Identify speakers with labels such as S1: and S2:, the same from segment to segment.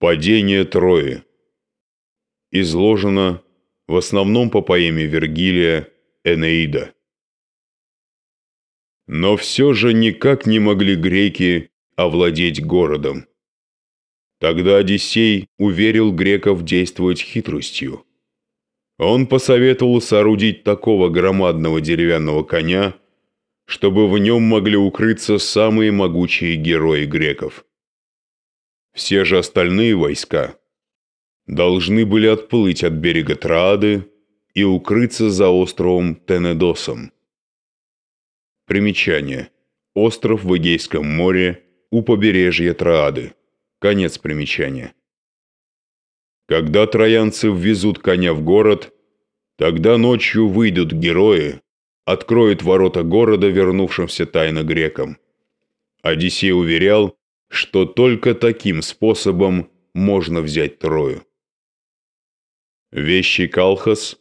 S1: Падение Трои. Изложено в основном по поэме Вергилия «Энеида». Но все же никак не могли греки овладеть городом. Тогда Одиссей уверил греков действовать хитростью. Он посоветовал соорудить такого громадного деревянного коня, чтобы в нем могли укрыться самые могучие герои греков. Все же остальные войска должны были отплыть от берега Траады и укрыться за островом Тенедосом. Примечание. Остров в Эгейском море у побережья Траады. Конец примечания. Когда троянцы ввезут коня в город, тогда ночью выйдут герои, откроют ворота города вернувшимся тайно грекам. Одиссей уверял, что только таким способом можно взять Трою. Вещий Калхас,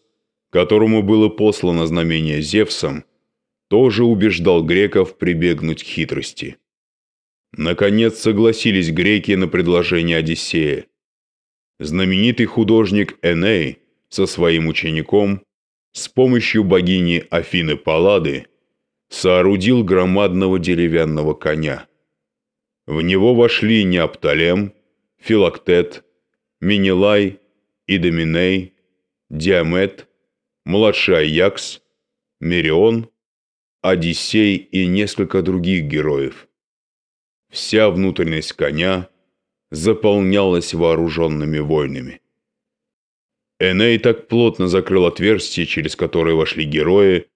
S1: которому было послано знамение Зевсом, тоже убеждал греков прибегнуть к хитрости. Наконец согласились греки на предложение Одиссея. Знаменитый художник Эней со своим учеником с помощью богини Афины Паллады соорудил громадного деревянного коня. В него вошли Неопталем, Филактет, Минилай, Идоминей, Диамет, младший Аякс, Мерион, Одиссей и несколько других героев. Вся внутренность коня заполнялась вооруженными войнами. Эней так плотно закрыл отверстие, через которое вошли герои,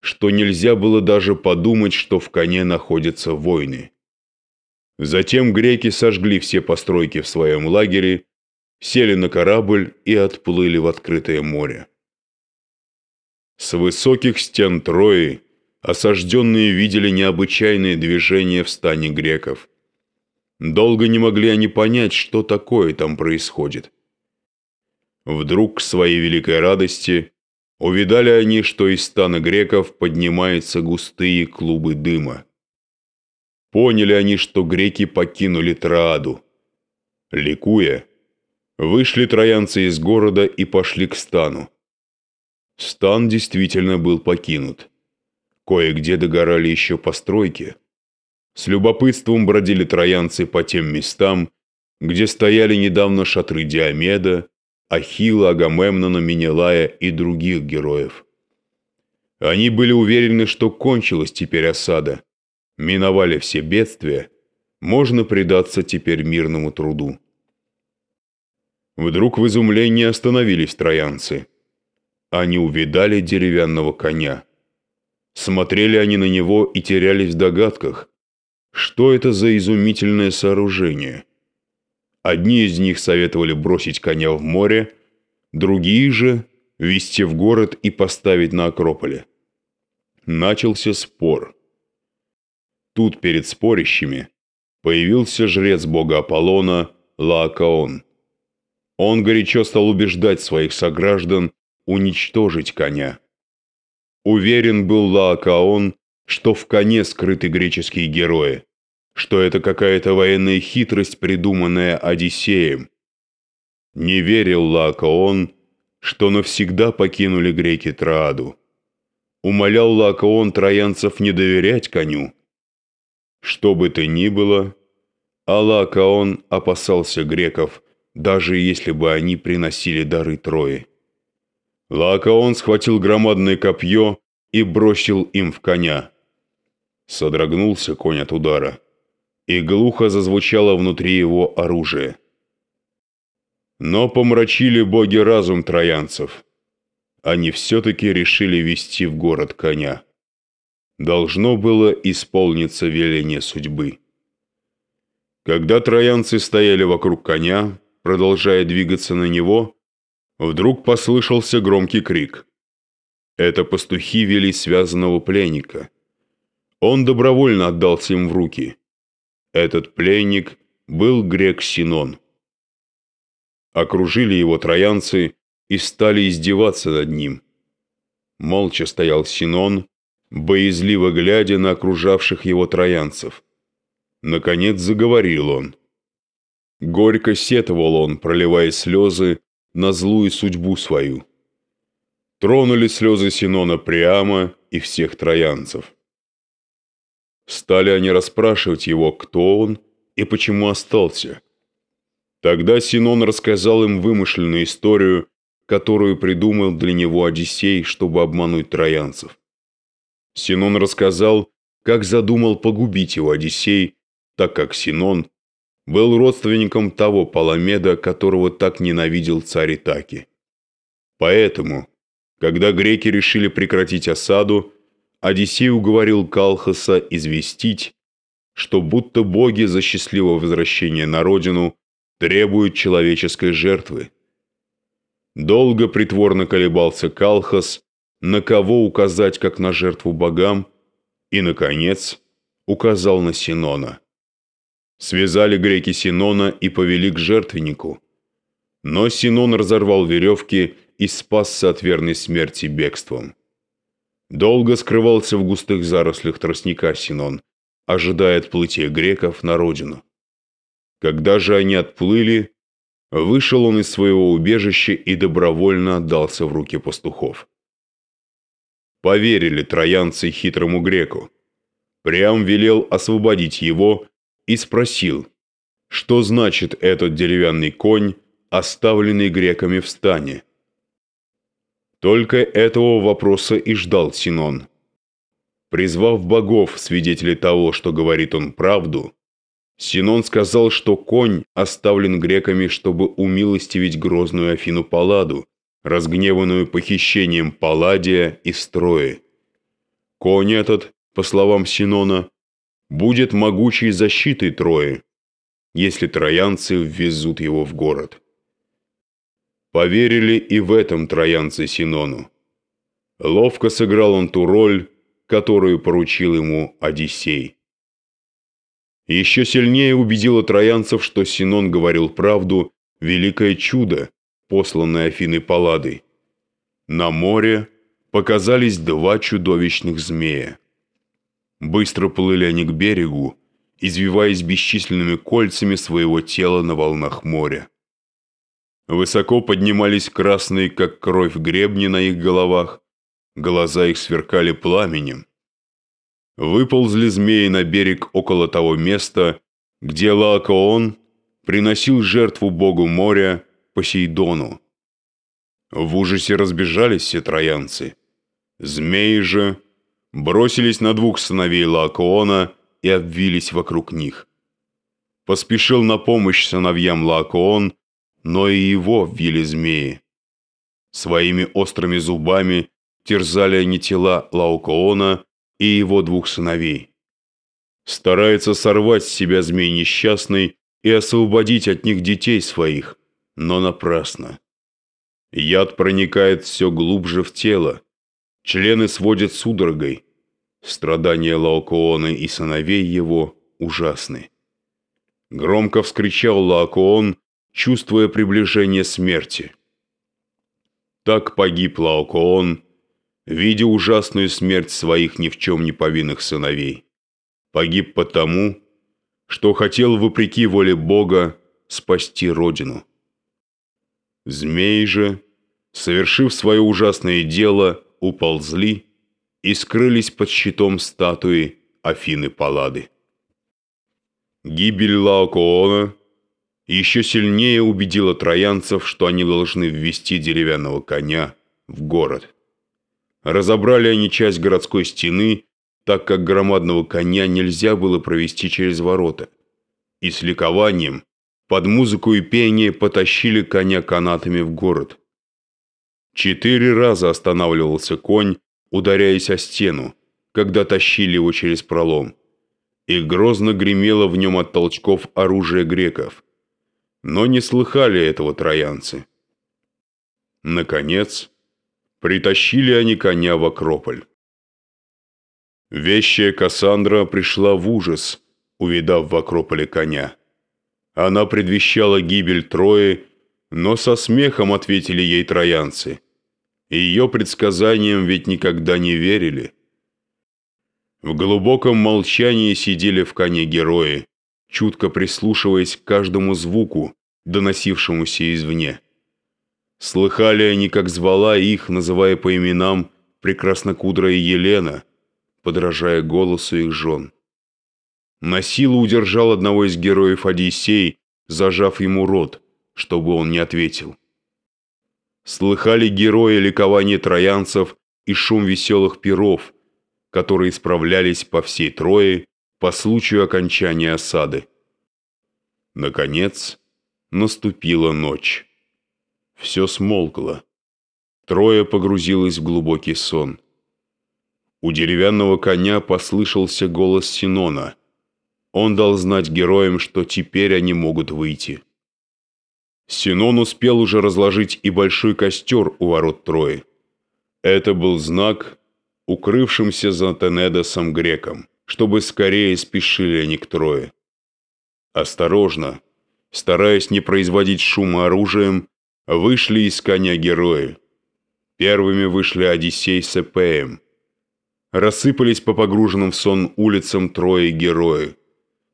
S1: что нельзя было даже подумать, что в коне находятся войны. Затем греки сожгли все постройки в своем лагере, сели на корабль и отплыли в открытое море. С высоких стен Трои осажденные видели необычайные движения в стане греков. Долго не могли они понять, что такое там происходит. Вдруг, к своей великой радости, увидали они, что из стана греков поднимаются густые клубы дыма. Поняли они, что греки покинули Трааду. Ликуя, вышли троянцы из города и пошли к стану. Стан действительно был покинут. Кое-где догорали еще постройки. С любопытством бродили троянцы по тем местам, где стояли недавно шатры Диомеда, Ахилла, Агамемнона, Менелая и других героев. Они были уверены, что кончилась теперь осада – миновали все бедствия, можно предаться теперь мирному труду. Вдруг в изумлении остановились троянцы. Они увидали деревянного коня. Смотрели они на него и терялись в догадках, что это за изумительное сооружение. Одни из них советовали бросить коня в море, другие же – вести в город и поставить на Акрополе. Начался спор – Тут перед спорящими появился жрец бога Аполлона Лаокаон. Он горячо стал убеждать своих сограждан уничтожить коня. Уверен был Лаокаон, что в коне скрыты греческие герои, что это какая-то военная хитрость, придуманная Одиссеем. Не верил Лаокаон, что навсегда покинули греки Трааду. Умолял Лаокаон троянцев не доверять коню, что бы то ни было, Аллакаон опасался греков, даже если бы они приносили дары Трои. Лаокаон схватил громадное копье и бросил им в коня. Содрогнулся конь от удара, и глухо зазвучало внутри его оружие. Но помрачили боги разум троянцев. Они все-таки решили вести в город коня должно было исполниться веление судьбы. Когда троянцы стояли вокруг коня, продолжая двигаться на него, вдруг послышался громкий крик. Это пастухи вели связанного пленника. Он добровольно отдался им в руки. Этот пленник был грек Синон. Окружили его троянцы и стали издеваться над ним. Молча стоял Синон, боязливо глядя на окружавших его троянцев. Наконец заговорил он. Горько сетовал он, проливая слезы на злую судьбу свою. Тронули слезы Синона Приама и всех троянцев. Стали они расспрашивать его, кто он и почему остался. Тогда Синон рассказал им вымышленную историю, которую придумал для него Одиссей, чтобы обмануть троянцев. Синон рассказал, как задумал погубить его Одиссей, так как Синон был родственником того Паламеда, которого так ненавидел царь Итаки. Поэтому, когда греки решили прекратить осаду, Одиссей уговорил Калхаса известить, что будто боги за счастливое возвращение на родину требуют человеческой жертвы. Долго притворно колебался Калхас, на кого указать как на жертву богам, и, наконец, указал на Синона. Связали греки Синона и повели к жертвеннику. Но Синон разорвал веревки и спасся от верной смерти бегством. Долго скрывался в густых зарослях тростника Синон, ожидая отплытия греков на родину. Когда же они отплыли, вышел он из своего убежища и добровольно отдался в руки пастухов. Поверили троянцы хитрому греку. Прям велел освободить его и спросил, что значит этот деревянный конь, оставленный греками в стане. Только этого вопроса и ждал Синон. Призвав богов, свидетелей того, что говорит он правду, Синон сказал, что конь оставлен греками, чтобы умилостивить грозную Афину Палладу, разгневанную похищением Палладия и Строи. Конь этот, по словам Синона, будет могучей защитой Трои, если троянцы ввезут его в город. Поверили и в этом троянцы Синону. Ловко сыграл он ту роль, которую поручил ему Одиссей. Еще сильнее убедило троянцев, что Синон говорил правду, великое чудо, посланное Афиной Палладой. На море показались два чудовищных змея. Быстро плыли они к берегу, извиваясь бесчисленными кольцами своего тела на волнах моря. Высоко поднимались красные, как кровь, гребни на их головах, глаза их сверкали пламенем. Выползли змеи на берег около того места, где Лаокоон приносил жертву богу моря Посейдону. В ужасе разбежались все троянцы. Змеи же бросились на двух сыновей Лаокоона и обвились вокруг них. Поспешил на помощь сыновьям Лаокоон, но и его ввили змеи. Своими острыми зубами терзали они тела Лаукоона и его двух сыновей. Старается сорвать с себя змей несчастный и освободить от них детей своих, но напрасно. Яд проникает все глубже в тело, члены сводят судорогой. Страдания Лаокоона и сыновей его ужасны. Громко вскричал Лаокоон, чувствуя приближение смерти. Так погиб Лаокоон, видя ужасную смерть своих ни в чем не повинных сыновей. Погиб потому, что хотел, вопреки воле Бога, спасти родину. Змеи же, совершив свое ужасное дело, уползли и скрылись под щитом статуи Афины Паллады. Гибель Лаокоона еще сильнее убедила троянцев, что они должны ввести деревянного коня в город. Разобрали они часть городской стены, так как громадного коня нельзя было провести через ворота. И с ликованием, под музыку и пение потащили коня канатами в город. Четыре раза останавливался конь, ударяясь о стену, когда тащили его через пролом. И грозно гремело в нем от толчков оружие греков – но не слыхали этого троянцы. Наконец, притащили они коня в Акрополь. Вещая Кассандра пришла в ужас, увидав в Акрополе коня. Она предвещала гибель Трои, но со смехом ответили ей троянцы. Ее предсказаниям ведь никогда не верили. В глубоком молчании сидели в коне герои, чутко прислушиваясь к каждому звуку, доносившемуся извне. Слыхали они, как звала их, называя по именам, прекраснокудрая Елена, подражая голосу их жен. На силу удержал одного из героев Одиссей, зажав ему рот, чтобы он не ответил. Слыхали герои ликование троянцев и шум веселых перов, которые справлялись по всей Трое по случаю окончания осады. Наконец, наступила ночь. Все смолкло. Трое погрузилось в глубокий сон. У деревянного коня послышался голос Синона. Он дал знать героям, что теперь они могут выйти. Синон успел уже разложить и большой костер у ворот Трои. Это был знак, укрывшимся за Тенедосом греком, чтобы скорее спешили они к Трое. Осторожно, стараясь не производить шума оружием, вышли из коня герои. Первыми вышли Одиссей с Эпеем. Рассыпались по погруженным в сон улицам трое герои.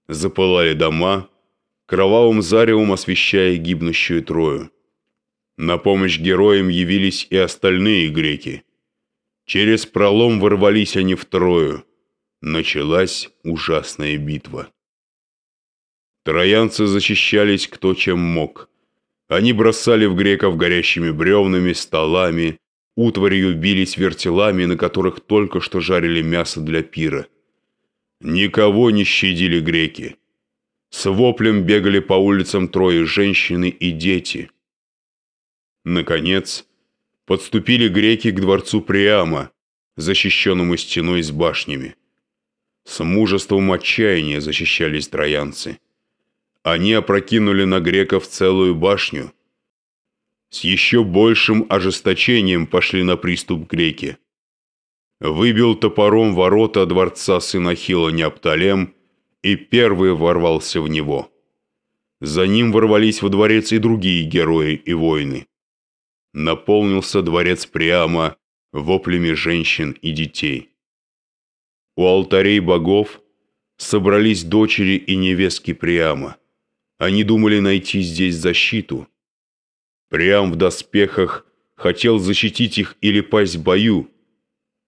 S1: Запылали дома, кровавым заревом освещая гибнущую Трою. На помощь героям явились и остальные греки. Через пролом ворвались они в Трою. Началась ужасная битва. Троянцы защищались кто чем мог. Они бросали в греков горящими бревнами, столами, утварью бились вертелами, на которых только что жарили мясо для пира. Никого не щадили греки. С воплем бегали по улицам трое женщины и дети. Наконец, подступили греки к дворцу Приама, защищенному стеной с башнями. С мужеством отчаяния защищались троянцы. Они опрокинули на греков целую башню. С еще большим ожесточением пошли на приступ греки. Выбил топором ворота дворца сына Хила Неопталем и первый ворвался в него. За ним ворвались во дворец и другие герои и воины. Наполнился дворец прямо воплями женщин и детей. У алтарей богов собрались дочери и невестки Приама. Они думали найти здесь защиту. Приам в доспехах хотел защитить их или пасть в бою,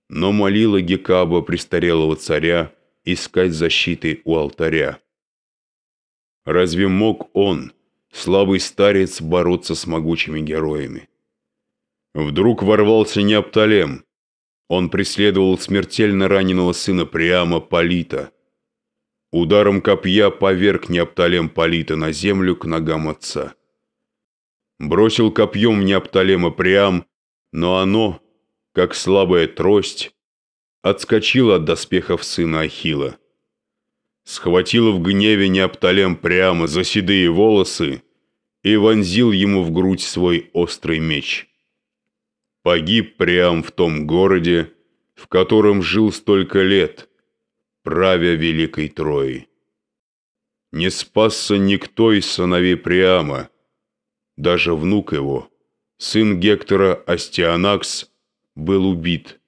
S1: но молила Гекаба престарелого царя искать защиты у алтаря. Разве мог он, слабый старец, бороться с могучими героями? Вдруг ворвался Неопталем. Он преследовал смертельно раненого сына Приама Полита. Ударом копья поверг Неопталем Полита на землю к ногам отца. Бросил копьем Неопталема Приам, но оно, как слабая трость, отскочил от доспехов сына Ахила. Схватил в гневе Неопталем прямо за седые волосы и вонзил ему в грудь свой острый меч. Погиб прям в том городе, в котором жил столько лет, правя Великой Трои. Не спасся никто из сыновей Приама, даже внук его, сын Гектора Астианакс, был убит –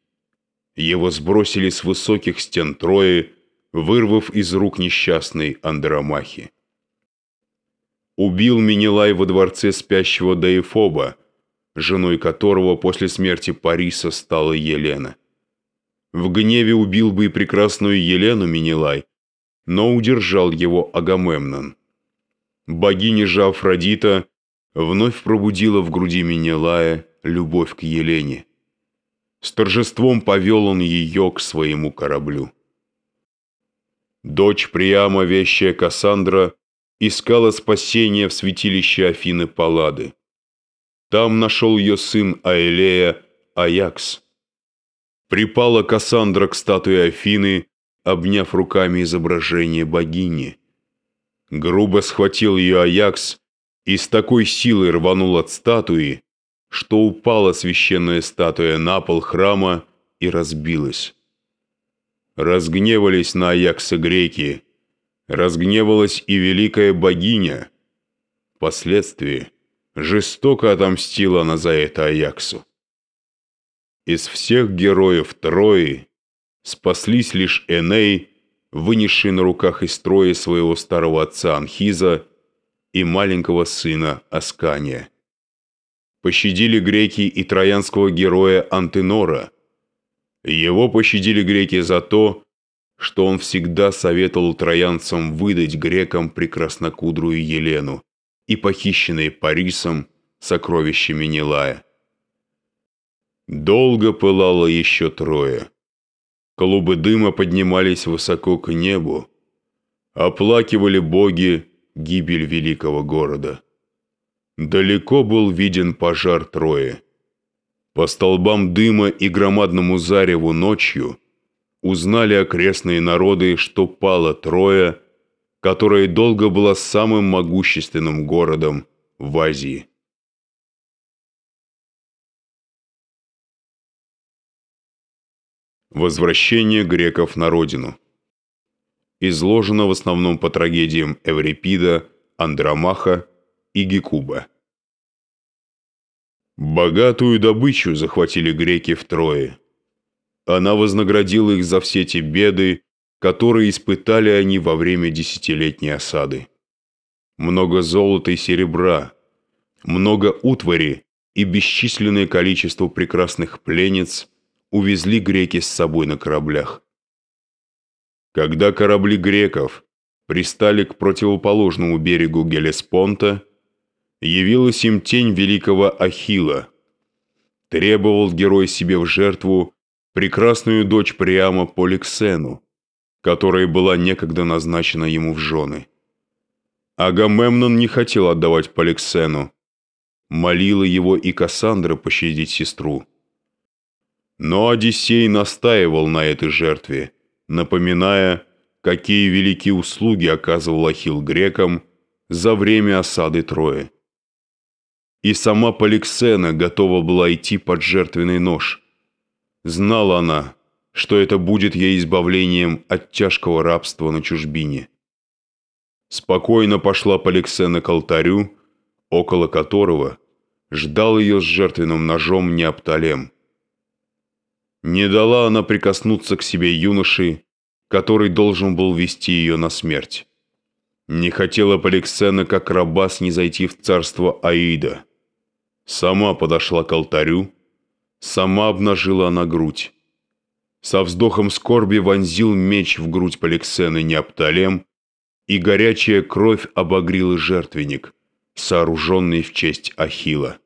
S1: его сбросили с высоких стен Трои, вырвав из рук несчастной Андромахи. Убил Минилай во дворце спящего Даефоба, женой которого после смерти Париса стала Елена. В гневе убил бы и прекрасную Елену Минилай, но удержал его Агамемнон. Богиня же Афродита вновь пробудила в груди Минилая любовь к Елене. С торжеством повел он ее к своему кораблю. Дочь Приама, вещая Кассандра, искала спасения в святилище Афины Паллады. Там нашел ее сын Аэлея Аякс. Припала Кассандра к статуе Афины, обняв руками изображение богини. Грубо схватил ее Аякс и с такой силой рванул от статуи, что упала священная статуя на пол храма и разбилась. Разгневались на Аякса греки, разгневалась и великая богиня. Впоследствии жестоко отомстила она за это Аяксу. Из всех героев Трои спаслись лишь Эней вынесший на руках из строя своего старого отца Анхиза и маленького сына Аскания. Пощадили греки и троянского героя Антенора. Его пощадили греки за то, что он всегда советовал троянцам выдать грекам прекраснокудрую Елену и похищенные Парисом сокровища Менелая. Долго пылало еще трое. Клубы дыма поднимались высоко к небу, оплакивали боги гибель великого города. Далеко был виден пожар Трои. По столбам дыма и громадному зареву ночью узнали окрестные народы, что пала Троя, которая долго была самым могущественным городом в Азии. Возвращение греков на родину. Изложено в основном по трагедиям Эврипида, Андромаха и Гекуба. Богатую добычу захватили греки в Трое. Она вознаградила их за все те беды, которые испытали они во время десятилетней осады. Много золота и серебра, много утвари и бесчисленное количество прекрасных пленниц – увезли греки с собой на кораблях. Когда корабли греков пристали к противоположному берегу Гелеспонта, явилась им тень великого Ахила. Требовал герой себе в жертву прекрасную дочь Приама Поликсену, которая была некогда назначена ему в жены. Агамемнон не хотел отдавать Поликсену, молила его и Кассандра пощадить сестру. Но Одиссей настаивал на этой жертве, напоминая, какие великие услуги оказывал Ахилл грекам за время осады Трои. И сама Поликсена готова была идти под жертвенный нож. Знала она, что это будет ей избавлением от тяжкого рабства на чужбине. Спокойно пошла Поликсена к алтарю, около которого ждал ее с жертвенным ножом Неопталем. Не дала она прикоснуться к себе юноши, который должен был вести ее на смерть. Не хотела Поликсена, как раба, снизойти в царство Аида. Сама подошла к алтарю, сама обнажила она грудь. Со вздохом скорби вонзил меч в грудь Поликсены Неопталем, и горячая кровь обогрила жертвенник, сооруженный в честь Ахила.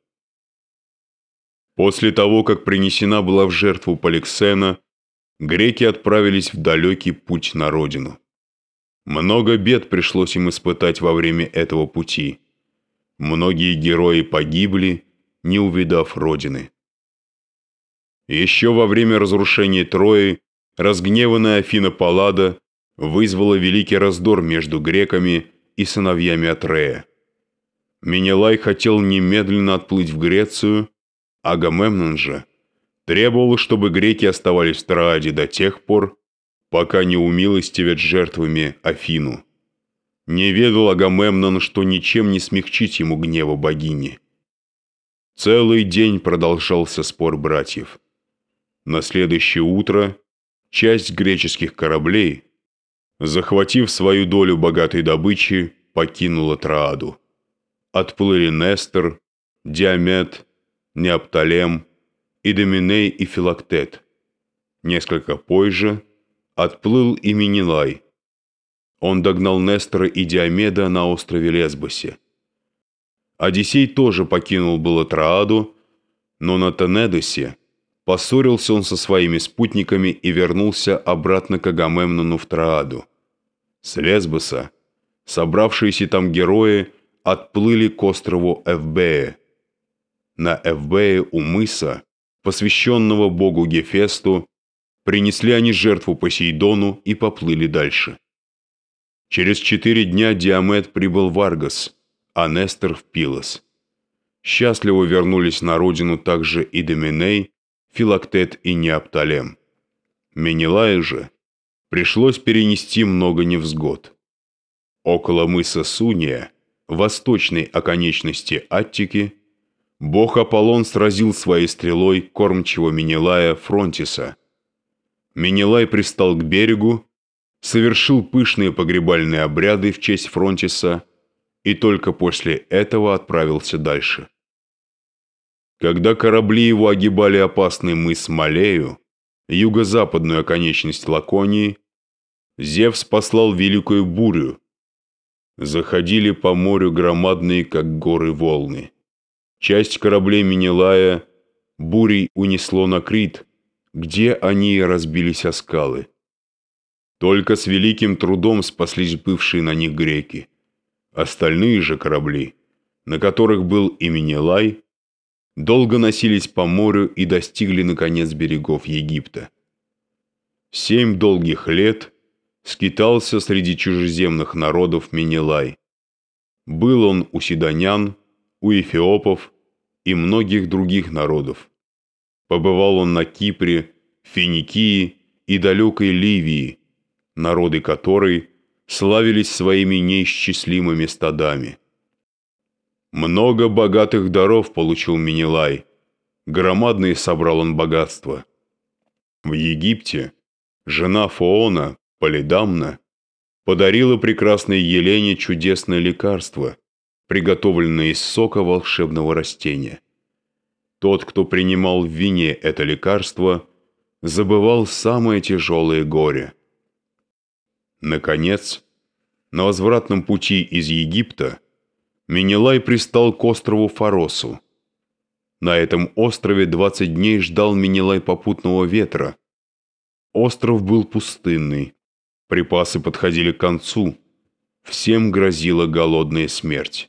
S1: После того, как принесена была в жертву Поликсена, греки отправились в далекий путь на родину. Много бед пришлось им испытать во время этого пути. Многие герои погибли, не увидав родины. Еще во время разрушения Трои разгневанная Афина Паллада вызвала великий раздор между греками и сыновьями Атрея. Менелай хотел немедленно отплыть в Грецию, Агамемнон же требовал, чтобы греки оставались в Трааде до тех пор, пока не умилостивят жертвами Афину. Не ведал Агамемнон, что ничем не смягчить ему гнева богини. Целый день продолжался спор братьев. На следующее утро часть греческих кораблей, захватив свою долю богатой добычи, покинула Трааду. Отплыли Нестор, Диамет, Неопталем, Идоминей и Филактет. Несколько позже отплыл и Минилай. Он догнал Нестора и Диомеда на острове Лесбосе. Одиссей тоже покинул было Трааду, но на Тенедосе поссорился он со своими спутниками и вернулся обратно к Агамемнону в Трааду. С Лесбоса собравшиеся там герои отплыли к острову Эвбее, на Эвбее у мыса, посвященного богу Гефесту, принесли они жертву Посейдону и поплыли дальше. Через четыре дня Диамет прибыл в Аргос, а Нестор в Пилос. Счастливо вернулись на родину также и Доминей, Филактет и Неопталем. Менелая же пришлось перенести много невзгод. Около мыса Суния, восточной оконечности Аттики, Бог Аполлон сразил своей стрелой кормчего Менелая Фронтиса. Менелай пристал к берегу, совершил пышные погребальные обряды в честь Фронтиса и только после этого отправился дальше. Когда корабли его огибали опасный мыс Малею, юго-западную оконечность Лаконии, Зевс послал великую бурю. Заходили по морю громадные, как горы, волны. Часть кораблей Минилая бурей унесло на Крит, где они разбились о скалы. Только с великим трудом спаслись бывшие на них греки. Остальные же корабли, на которых был и Минилай, долго носились по морю и достигли, наконец, берегов Египта. Семь долгих лет скитался среди чужеземных народов Менелай. Был он у седонян, у эфиопов и многих других народов. Побывал он на Кипре, Финикии и далекой Ливии, народы которой славились своими неисчислимыми стадами. Много богатых даров получил Минилай. Громадные собрал он богатства. В Египте жена Фоона, Полидамна, подарила прекрасной Елене чудесное лекарство, приготовленное из сока волшебного растения. Тот, кто принимал в вине это лекарство, забывал самое тяжелое горе. Наконец, на возвратном пути из Египта Менелай пристал к острову Фаросу. На этом острове 20 дней ждал Менелай попутного ветра. Остров был пустынный, припасы подходили к концу, всем грозила голодная смерть.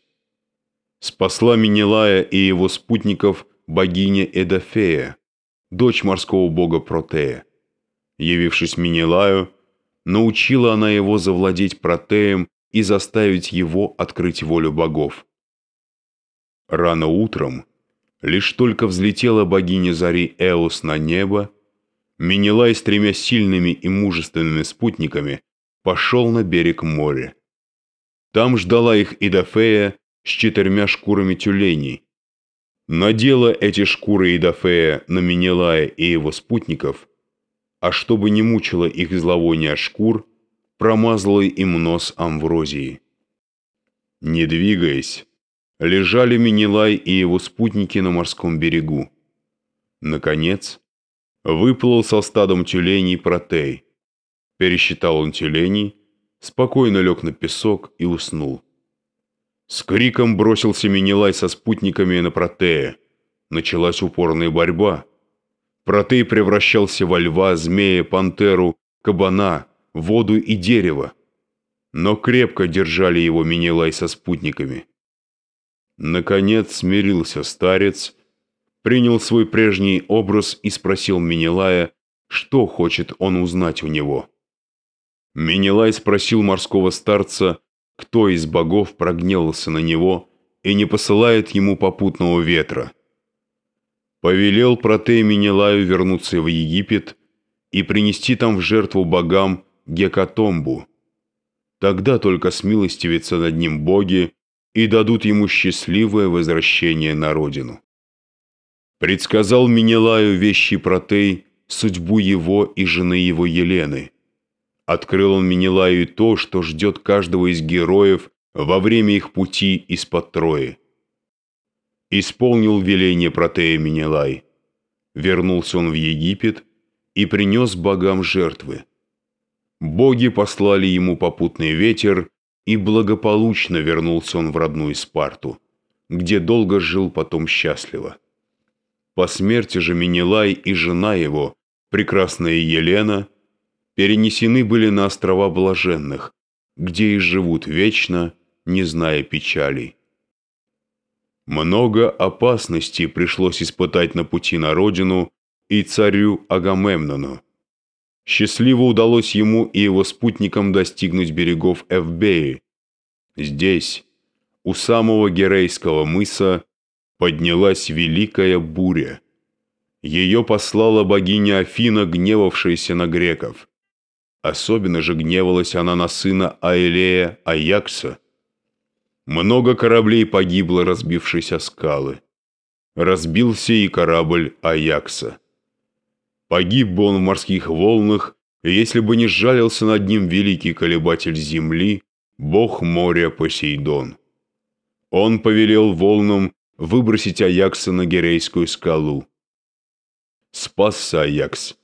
S1: Спасла Менелая и его спутников богиня Эдафея, дочь морского бога Протея. Явившись Менелаю, научила она его завладеть Протеем и заставить его открыть волю богов. Рано утром, лишь только взлетела богиня зари Эос на небо, Менелай с тремя сильными и мужественными спутниками пошел на берег моря. Там ждала их Идафея с четырьмя шкурами тюленей. Надела эти шкуры Идафея на Менелая и его спутников, а чтобы не мучила их зловоние шкур, промазала им нос амврозии. Не двигаясь, лежали Минилай и его спутники на морском берегу. Наконец, выплыл со стадом тюленей Протей. Пересчитал он тюленей, спокойно лег на песок и уснул. С криком бросился Минилай со спутниками на Протея. Началась упорная борьба. Протей превращался во льва, змея, пантеру, кабана, воду и дерево, но крепко держали его Минилай со спутниками. Наконец смирился старец, принял свой прежний образ и спросил Минилая, что хочет он узнать у него. Минилай спросил морского старца, кто из богов прогневался на него и не посылает ему попутного ветра. Повелел Протей Минилаю вернуться в Египет и принести там в жертву богам гекатомбу. Тогда только смилостивятся над ним боги и дадут ему счастливое возвращение на родину. Предсказал Менелаю вещий Протей судьбу его и жены его Елены. Открыл он Менелаю то, что ждет каждого из героев во время их пути из-под Трои. Исполнил веление Протея Менелай. Вернулся он в Египет и принес богам жертвы боги послали ему попутный ветер, и благополучно вернулся он в родную Спарту, где долго жил потом счастливо. По смерти же Менелай и жена его, прекрасная Елена, перенесены были на острова Блаженных, где и живут вечно, не зная печалей. Много опасностей пришлось испытать на пути на родину и царю Агамемнону, Счастливо удалось ему и его спутникам достигнуть берегов Эвбеи. Здесь, у самого Герейского мыса, поднялась великая буря. Ее послала богиня Афина, гневавшаяся на греков. Особенно же гневалась она на сына Аэлея Аякса. Много кораблей погибло, разбившись о скалы. Разбился и корабль Аякса. Погиб бы он в морских волнах, если бы не сжалился над ним великий колебатель земли, бог моря Посейдон. Он повелел волнам выбросить Аякса на Герейскую скалу. Спасся Аякс.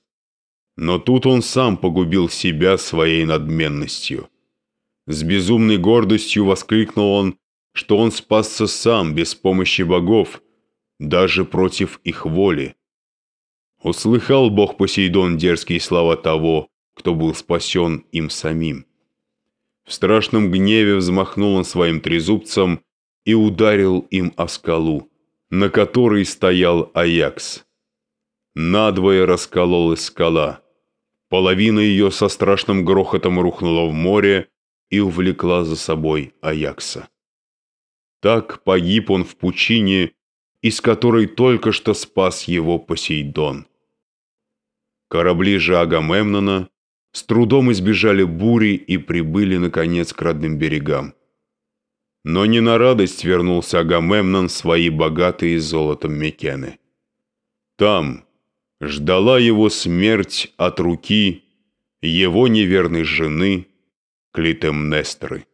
S1: Но тут он сам погубил себя своей надменностью. С безумной гордостью воскликнул он, что он спасся сам без помощи богов, даже против их воли. Услыхал бог Посейдон дерзкие слова того, кто был спасен им самим. В страшном гневе взмахнул он своим трезубцем и ударил им о скалу, на которой стоял Аякс. Надвое раскололась скала. Половина ее со страшным грохотом рухнула в море и увлекла за собой Аякса. Так погиб он в пучине, из которой только что спас его Посейдон. Корабли же Агамемнона с трудом избежали бури и прибыли, наконец, к родным берегам. Но не на радость вернулся Агамемнон свои богатые золотом Мекены. Там ждала его смерть от руки его неверной жены Клитемнестры.